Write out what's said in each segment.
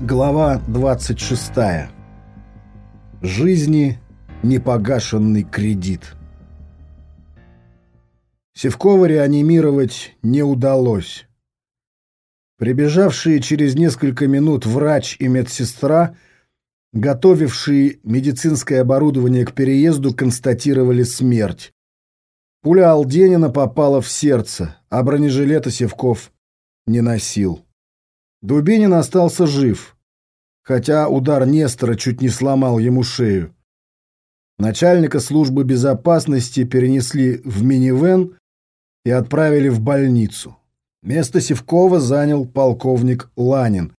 Глава 26. Жизни непогашенный кредит. Севкова реанимировать не удалось. Прибежавшие через несколько минут врач и медсестра, готовившие медицинское оборудование к переезду, констатировали смерть. Пуля Алденина попала в сердце, а бронежилета Севков не носил. Дубинин остался жив, хотя удар Нестора чуть не сломал ему шею. Начальника службы безопасности перенесли в минивэн и отправили в больницу. Место Севкова занял полковник Ланин,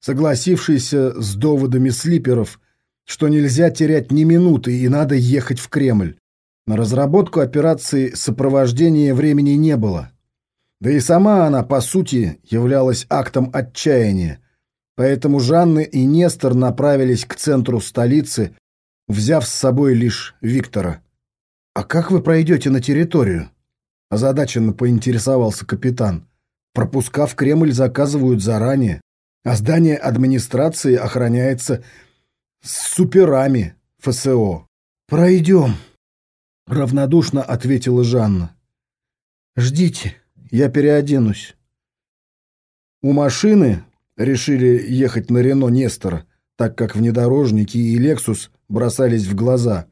согласившийся с доводами слиперов, что нельзя терять ни минуты и надо ехать в Кремль. На разработку операции сопровождения времени не было. Да и сама она, по сути, являлась актом отчаяния. Поэтому Жанна и Нестор направились к центру столицы, взяв с собой лишь Виктора. «А как вы пройдете на территорию?» Озадаченно поинтересовался капитан. «Пропуска в Кремль заказывают заранее, а здание администрации охраняется с суперами ФСО». «Пройдем», — равнодушно ответила Жанна. «Ждите» я переоденусь. У машины решили ехать на Рено Нестора, так как внедорожники и Лексус бросались в глаза.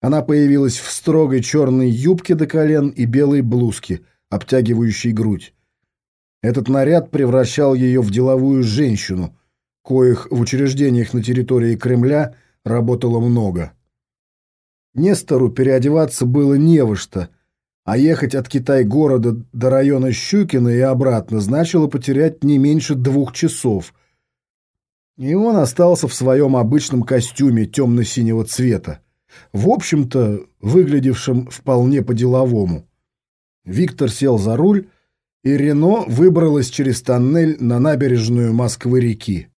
Она появилась в строгой черной юбке до колен и белой блузке, обтягивающей грудь. Этот наряд превращал ее в деловую женщину, коих в учреждениях на территории Кремля работало много. Нестору переодеваться было не во что – а ехать от Китай-города до района Щукина и обратно значило потерять не меньше двух часов. И он остался в своем обычном костюме темно-синего цвета, в общем-то, выглядевшем вполне по-деловому. Виктор сел за руль, и Рено выбралась через тоннель на набережную Москвы-реки.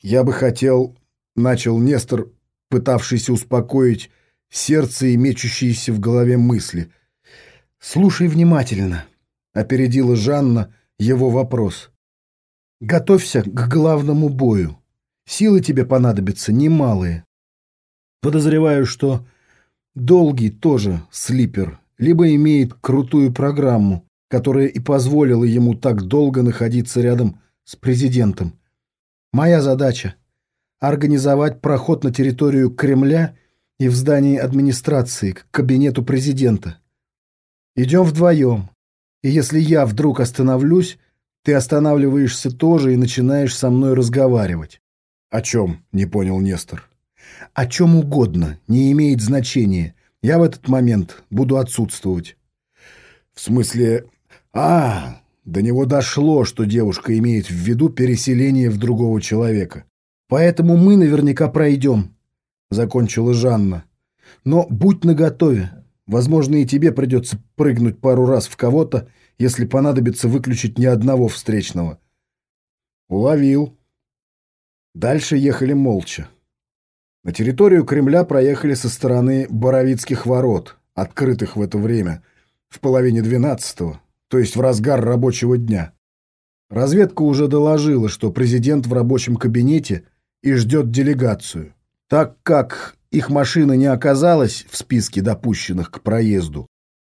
«Я бы хотел...» — начал Нестор, пытавшийся успокоить сердце и мечущиеся в голове мысли — «Слушай внимательно», — опередила Жанна его вопрос. «Готовься к главному бою. Силы тебе понадобятся немалые. Подозреваю, что Долгий тоже слипер, либо имеет крутую программу, которая и позволила ему так долго находиться рядом с президентом. Моя задача — организовать проход на территорию Кремля и в здании администрации к кабинету президента. Идем вдвоем. И если я вдруг остановлюсь, ты останавливаешься тоже и начинаешь со мной разговаривать. О чем? Не понял Нестор. О чем угодно, не имеет значения. Я в этот момент буду отсутствовать. В смысле... А, до него дошло, что девушка имеет в виду переселение в другого человека. Поэтому мы наверняка пройдем, закончила Жанна. Но будь наготове. Возможно, и тебе придется прыгнуть пару раз в кого-то, если понадобится выключить ни одного встречного. Уловил. Дальше ехали молча. На территорию Кремля проехали со стороны Боровицких ворот, открытых в это время, в половине двенадцатого, то есть в разгар рабочего дня. Разведка уже доложила, что президент в рабочем кабинете и ждет делегацию. Так как их машина не оказалась в списке допущенных к проезду.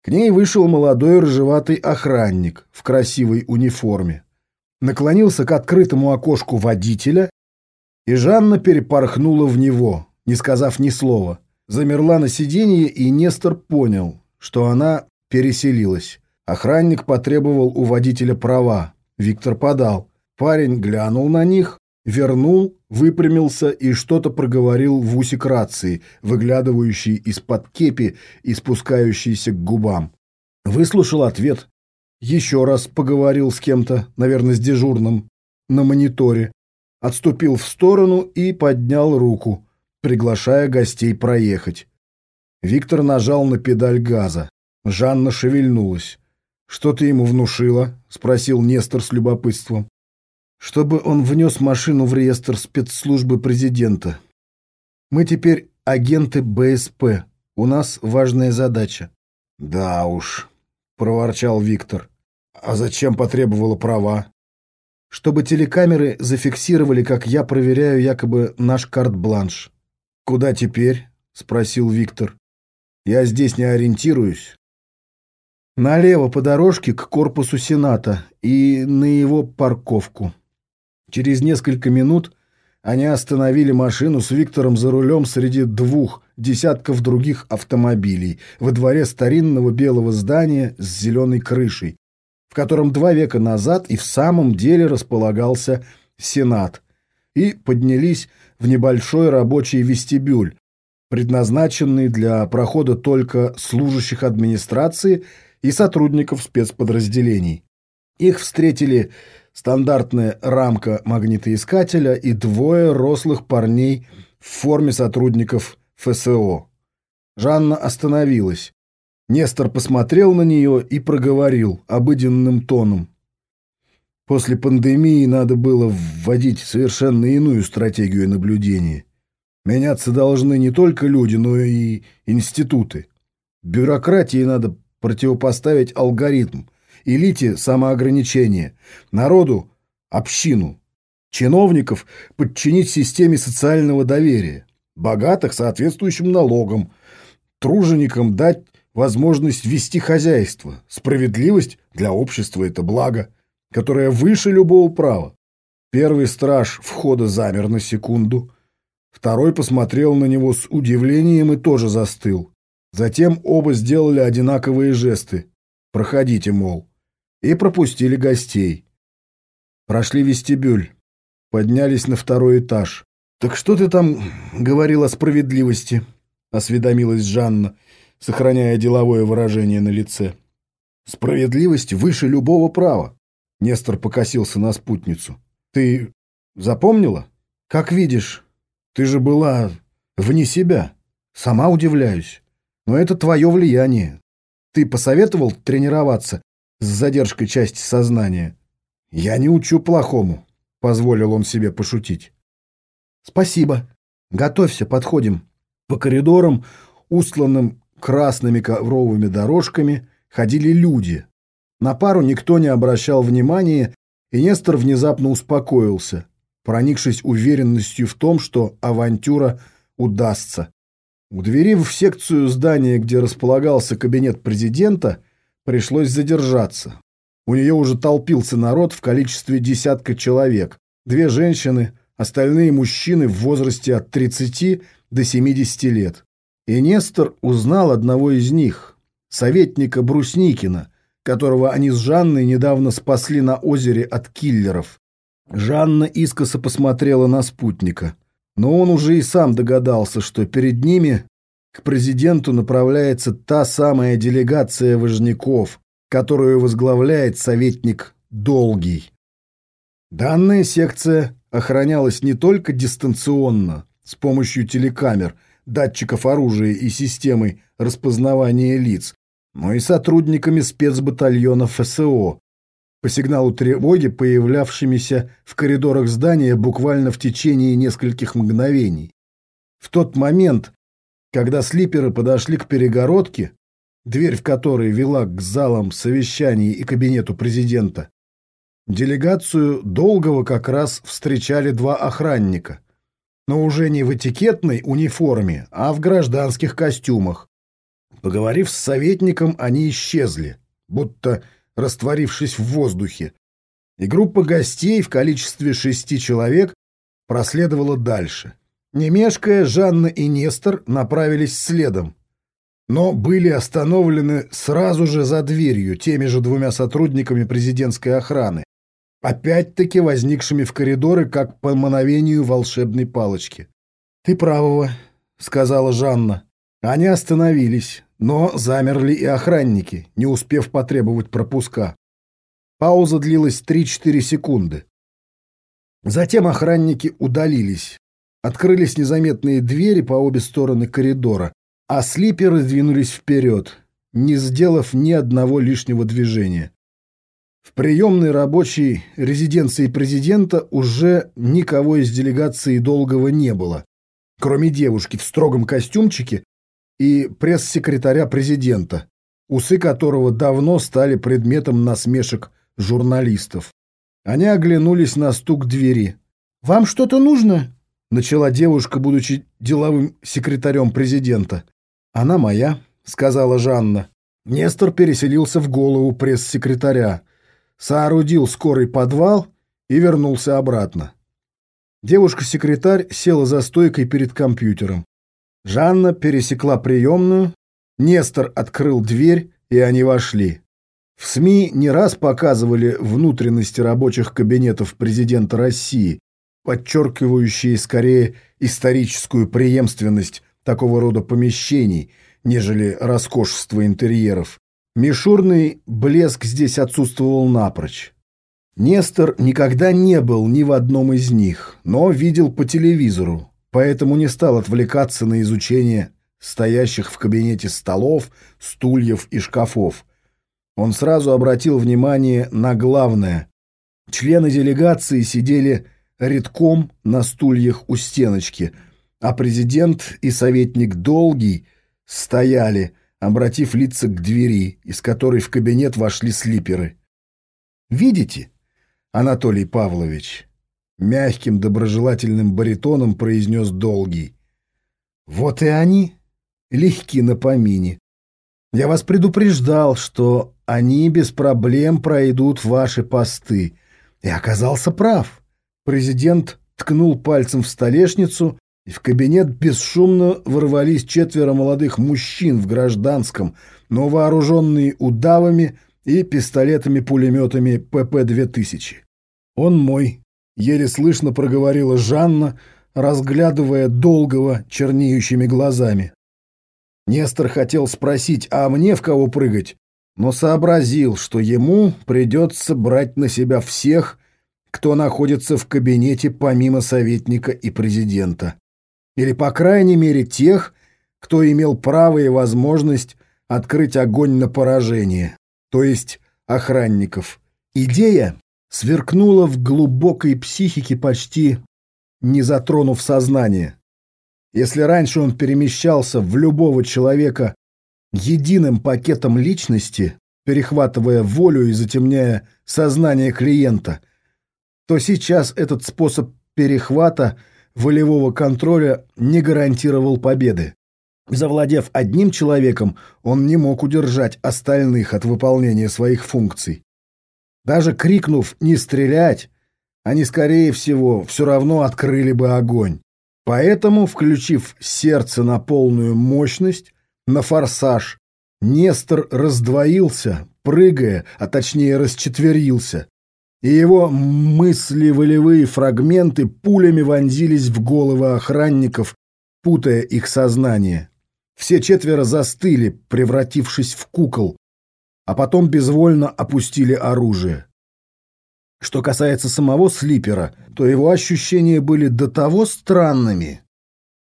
К ней вышел молодой рыжеватый охранник в красивой униформе. Наклонился к открытому окошку водителя, и Жанна перепорхнула в него, не сказав ни слова. Замерла на сиденье, и Нестор понял, что она переселилась. Охранник потребовал у водителя права. Виктор подал. Парень глянул на них, вернул, выпрямился и что-то проговорил в усик рации, выглядывающий из-под кепи и спускающийся к губам. Выслушал ответ, еще раз поговорил с кем-то, наверное, с дежурным, на мониторе, отступил в сторону и поднял руку, приглашая гостей проехать. Виктор нажал на педаль газа. Жанна шевельнулась. «Что ты ему внушила?» — спросил Нестор с любопытством чтобы он внес машину в реестр спецслужбы президента. Мы теперь агенты БСП. У нас важная задача. Да уж, проворчал Виктор. А зачем потребовала права? чтобы телекамеры зафиксировали, как я проверяю якобы наш карт-бланш. «Куда теперь?» — спросил Виктор. «Я здесь не ориентируюсь». «Налево по дорожке к корпусу Сената и на его парковку». Через несколько минут они остановили машину с Виктором за рулем среди двух десятков других автомобилей во дворе старинного белого здания с зеленой крышей, в котором два века назад и в самом деле располагался Сенат, и поднялись в небольшой рабочий вестибюль, предназначенный для прохода только служащих администрации и сотрудников спецподразделений. Их встретили стандартная рамка магнитоискателя и двое рослых парней в форме сотрудников ФСО. Жанна остановилась. Нестор посмотрел на нее и проговорил обыденным тоном. После пандемии надо было вводить совершенно иную стратегию наблюдения. Меняться должны не только люди, но и институты. Бюрократии надо противопоставить алгоритм – элите самоограничение, народу – общину, чиновников подчинить системе социального доверия, богатых – соответствующим налогам, труженикам дать возможность вести хозяйство, справедливость для общества – это благо, которое выше любого права. Первый страж входа замер на секунду, второй посмотрел на него с удивлением и тоже застыл. Затем оба сделали одинаковые жесты. «Проходите, мол» и пропустили гостей. Прошли вестибюль, поднялись на второй этаж. «Так что ты там говорил о справедливости?» — осведомилась Жанна, сохраняя деловое выражение на лице. «Справедливость выше любого права», — Нестор покосился на спутницу. «Ты запомнила? Как видишь, ты же была вне себя. Сама удивляюсь. Но это твое влияние. Ты посоветовал тренироваться с задержкой части сознания. «Я не учу плохому», — позволил он себе пошутить. «Спасибо. Готовься, подходим». По коридорам, устланным красными ковровыми дорожками, ходили люди. На пару никто не обращал внимания, и Нестор внезапно успокоился, проникшись уверенностью в том, что авантюра удастся. У двери в секцию здания, где располагался кабинет президента, пришлось задержаться. У нее уже толпился народ в количестве десятка человек. Две женщины, остальные мужчины в возрасте от 30 до 70 лет. И Нестор узнал одного из них, советника Брусникина, которого они с Жанной недавно спасли на озере от киллеров. Жанна искоса посмотрела на спутника. Но он уже и сам догадался, что перед ними к президенту направляется та самая делегация важняков, которую возглавляет советник Долгий. Данная секция охранялась не только дистанционно, с помощью телекамер, датчиков оружия и системы распознавания лиц, но и сотрудниками спецбатальона ФСО, по сигналу тревоги, появлявшимися в коридорах здания буквально в течение нескольких мгновений. В тот момент, когда слиперы подошли к перегородке, дверь в которой вела к залам совещаний и кабинету президента, делегацию Долгого как раз встречали два охранника, но уже не в этикетной униформе, а в гражданских костюмах. Поговорив с советником, они исчезли, будто растворившись в воздухе, и группа гостей в количестве шести человек проследовала дальше. Не мешкая, Жанна и Нестор направились следом, но были остановлены сразу же за дверью теми же двумя сотрудниками президентской охраны, опять-таки возникшими в коридоры как по мановению волшебной палочки. «Ты правого», — сказала Жанна. Они остановились, но замерли и охранники, не успев потребовать пропуска. Пауза длилась 3-4 секунды. Затем охранники удалились, Открылись незаметные двери по обе стороны коридора, а слиперы двинулись вперед, не сделав ни одного лишнего движения. В приемной рабочей резиденции президента уже никого из делегации долгого не было, кроме девушки в строгом костюмчике и пресс-секретаря президента, усы которого давно стали предметом насмешек журналистов. Они оглянулись на стук двери. «Вам что-то нужно?» — начала девушка, будучи деловым секретарем президента. «Она моя», — сказала Жанна. Нестор переселился в голову пресс-секретаря, соорудил скорый подвал и вернулся обратно. Девушка-секретарь села за стойкой перед компьютером. Жанна пересекла приемную, Нестор открыл дверь, и они вошли. В СМИ не раз показывали внутренности рабочих кабинетов президента России, подчеркивающие скорее историческую преемственность такого рода помещений, нежели роскошество интерьеров. Мишурный блеск здесь отсутствовал напрочь. Нестор никогда не был ни в одном из них, но видел по телевизору, поэтому не стал отвлекаться на изучение стоящих в кабинете столов, стульев и шкафов. Он сразу обратил внимание на главное. Члены делегации сидели редком на стульях у стеночки, а президент и советник Долгий стояли, обратив лица к двери, из которой в кабинет вошли слиперы. «Видите, Анатолий Павлович?» Мягким доброжелательным баритоном произнес Долгий. «Вот и они, легки на помине. Я вас предупреждал, что они без проблем пройдут ваши посты. И оказался прав. Президент ткнул пальцем в столешницу, и в кабинет бесшумно ворвались четверо молодых мужчин в гражданском, но вооруженные удавами и пистолетами-пулеметами ПП-2000. «Он мой», — еле слышно проговорила Жанна, разглядывая долгого чернеющими глазами. Нестор хотел спросить, а мне в кого прыгать, но сообразил, что ему придется брать на себя всех, кто находится в кабинете помимо советника и президента. Или, по крайней мере, тех, кто имел право и возможность открыть огонь на поражение, то есть охранников. Идея сверкнула в глубокой психике, почти не затронув сознание. Если раньше он перемещался в любого человека единым пакетом личности, перехватывая волю и затемняя сознание клиента, то сейчас этот способ перехвата волевого контроля не гарантировал победы. Завладев одним человеком, он не мог удержать остальных от выполнения своих функций. Даже крикнув «не стрелять», они, скорее всего, все равно открыли бы огонь. Поэтому, включив сердце на полную мощность, на форсаж, Нестор раздвоился, прыгая, а точнее расчетверился, и его мысли-волевые фрагменты пулями вонзились в головы охранников, путая их сознание. Все четверо застыли, превратившись в кукол, а потом безвольно опустили оружие. Что касается самого Слипера, то его ощущения были до того странными,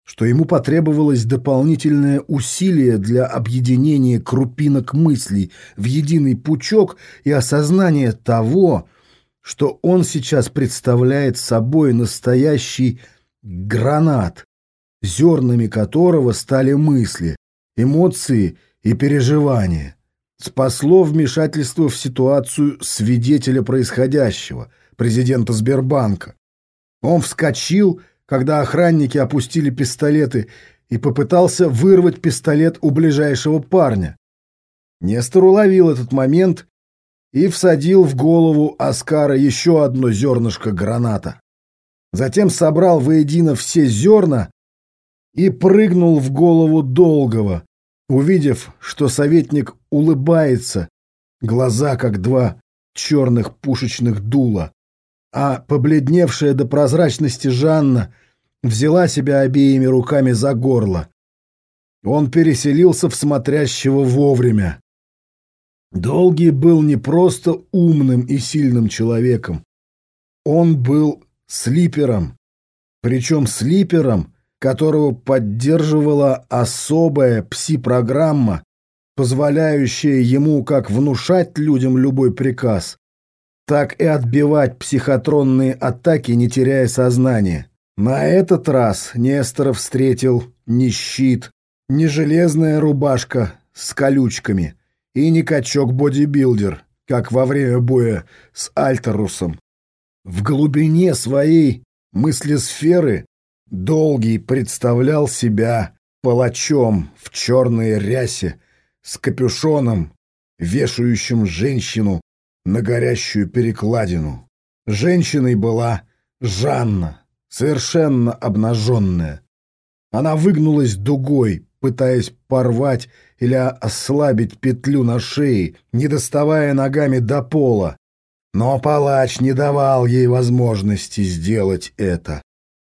что ему потребовалось дополнительное усилие для объединения крупинок мыслей в единый пучок и осознания того, что он сейчас представляет собой настоящий гранат, зернами которого стали мысли, эмоции и переживания. Спасло вмешательство в ситуацию свидетеля происходящего, президента Сбербанка. Он вскочил, когда охранники опустили пистолеты, и попытался вырвать пистолет у ближайшего парня. Нестор уловил этот момент и всадил в голову Оскара еще одно зернышко граната. Затем собрал воедино все зерна и прыгнул в голову Долгого, увидев, что советник улыбается, глаза как два черных пушечных дула, а побледневшая до прозрачности Жанна взяла себя обеими руками за горло. Он переселился в смотрящего вовремя. Долгий был не просто умным и сильным человеком. Он был слипером, причем слипером, которого поддерживала особая пси-программа, позволяющая ему как внушать людям любой приказ, так и отбивать психотронные атаки, не теряя сознания. На этот раз Несторов встретил не щит, не железная рубашка с колючками и не качок-бодибилдер, как во время боя с Альтерусом. В глубине своей мыслесферы Долгий представлял себя палачом в черной рясе с капюшоном, вешающим женщину на горящую перекладину. Женщиной была Жанна, совершенно обнаженная. Она выгнулась дугой, пытаясь порвать или ослабить петлю на шее, не доставая ногами до пола. Но палач не давал ей возможности сделать это.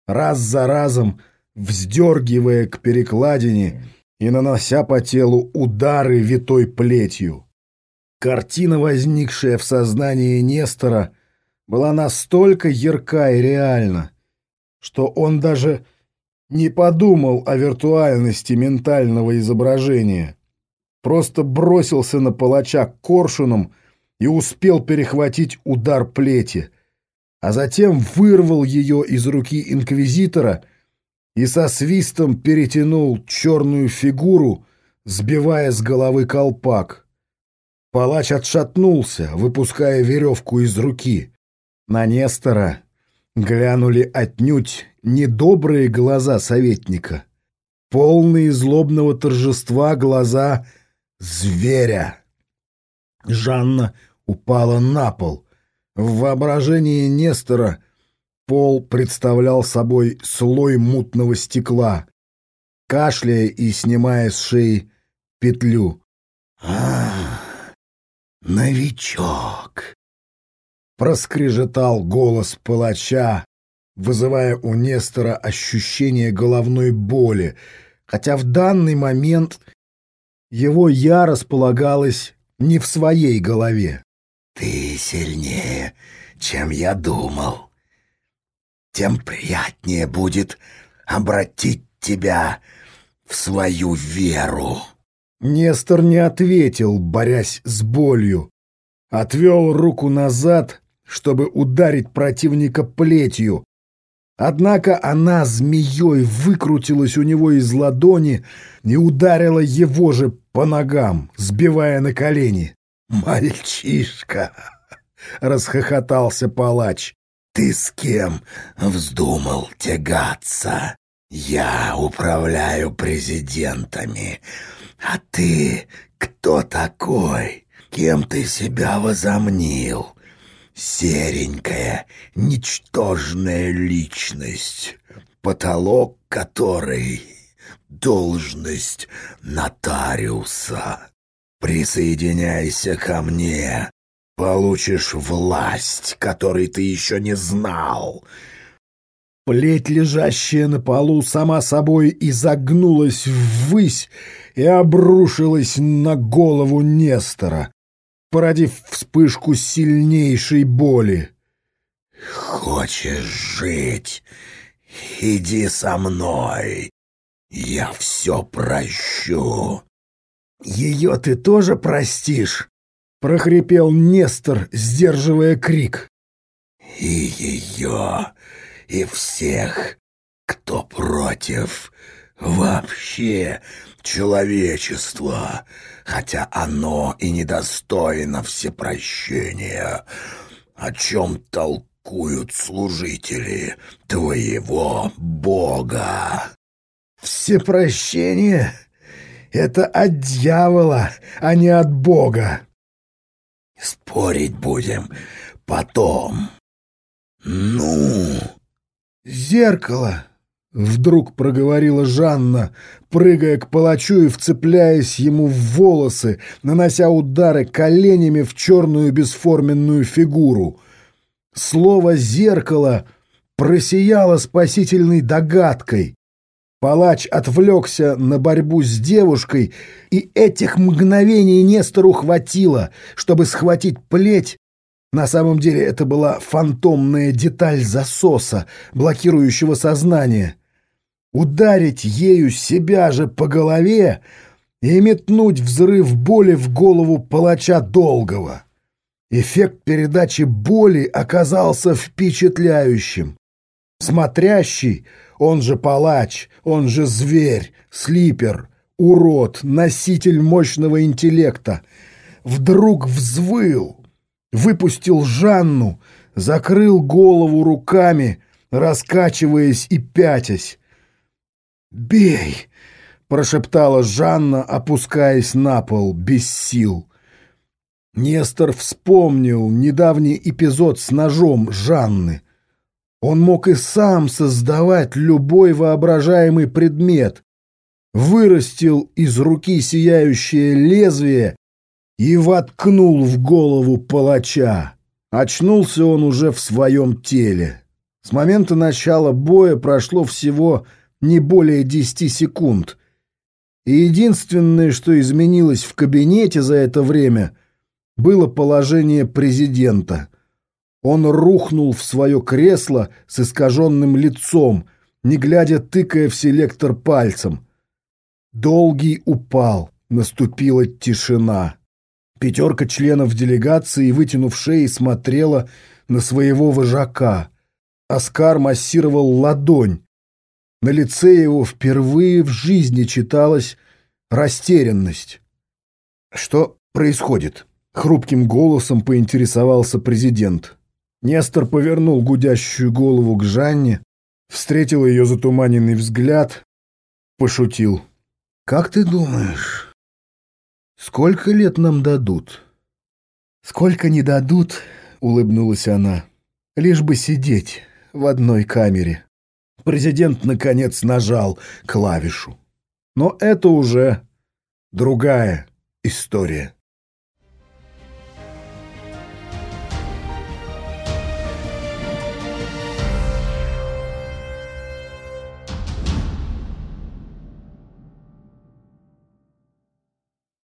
Раз за разом вздергивая к перекладине и нанося по телу удары витой плетью. Картина, возникшая в сознании Нестора, была настолько ярка и реальна, что он даже не подумал о виртуальности ментального изображения. Просто бросился на палача коршуном и успел перехватить удар плети, а затем вырвал ее из руки инквизитора и со свистом перетянул черную фигуру, сбивая с головы колпак. Палач отшатнулся, выпуская веревку из руки. На Нестора глянули отнюдь недобрые глаза советника, полные злобного торжества глаза зверя. Жанна упала на пол. В воображении Нестора пол представлял собой слой мутного стекла, кашляя и снимая с шеи петлю. «А, новичок!» Проскрежетал голос палача, вызывая у Нестора ощущение головной боли, хотя в данный момент его я располагалась не в своей голове. «Ты сильнее, чем я думал. Тем приятнее будет обратить тебя в свою веру». Нестор не ответил, борясь с болью. Отвел руку назад, чтобы ударить противника плетью. Однако она змеей выкрутилась у него из ладони и ударила его же по ногам, сбивая на колени. «Мальчишка!» — расхохотался палач. «Ты с кем вздумал тягаться? Я управляю президентами. А ты кто такой? Кем ты себя возомнил?» серенькая, ничтожная личность, потолок которой — должность нотариуса. Присоединяйся ко мне, получишь власть, которой ты еще не знал. Плеть, лежащая на полу, сама собой изогнулась ввысь и обрушилась на голову Нестора породив вспышку сильнейшей боли. «Хочешь жить? Иди со мной. Я все прощу». «Ее ты тоже простишь?» — прохрипел Нестор, сдерживая крик. «И ее, и всех, кто против, вообще человечество, хотя оно и недостойно всепрощения, о чем толкуют служители твоего Бога. Всепрощение — это от дьявола, а не от Бога. Спорить будем потом. Ну, зеркало Вдруг проговорила Жанна, прыгая к палачу и вцепляясь ему в волосы, нанося удары коленями в черную бесформенную фигуру. Слово «зеркало» просияло спасительной догадкой. Палач отвлекся на борьбу с девушкой, и этих мгновений Нестору хватило, чтобы схватить плеть на самом деле это была фантомная деталь засоса, блокирующего сознание ударить ею себя же по голове и метнуть взрыв боли в голову палача Долгого. Эффект передачи боли оказался впечатляющим. Смотрящий, он же палач, он же зверь, слипер, урод, носитель мощного интеллекта, вдруг взвыл, выпустил Жанну, закрыл голову руками, раскачиваясь и пятясь. «Бей!» — прошептала Жанна, опускаясь на пол, без сил. Нестор вспомнил недавний эпизод с ножом Жанны. Он мог и сам создавать любой воображаемый предмет, вырастил из руки сияющее лезвие и воткнул в голову палача. Очнулся он уже в своем теле. С момента начала боя прошло всего не более десяти секунд. И единственное, что изменилось в кабинете за это время, было положение президента. Он рухнул в свое кресло с искаженным лицом, не глядя тыкая в селектор пальцем. Долгий упал, наступила тишина. Пятерка членов делегации, вытянув шеи, смотрела на своего вожака. Оскар массировал ладонь. На лице его впервые в жизни читалась растерянность. «Что происходит?» — хрупким голосом поинтересовался президент. Нестор повернул гудящую голову к Жанне, встретил ее затуманенный взгляд, пошутил. «Как ты думаешь, сколько лет нам дадут?» «Сколько не дадут», — улыбнулась она, — «лишь бы сидеть в одной камере». Президент, наконец, нажал клавишу. Но это уже другая история.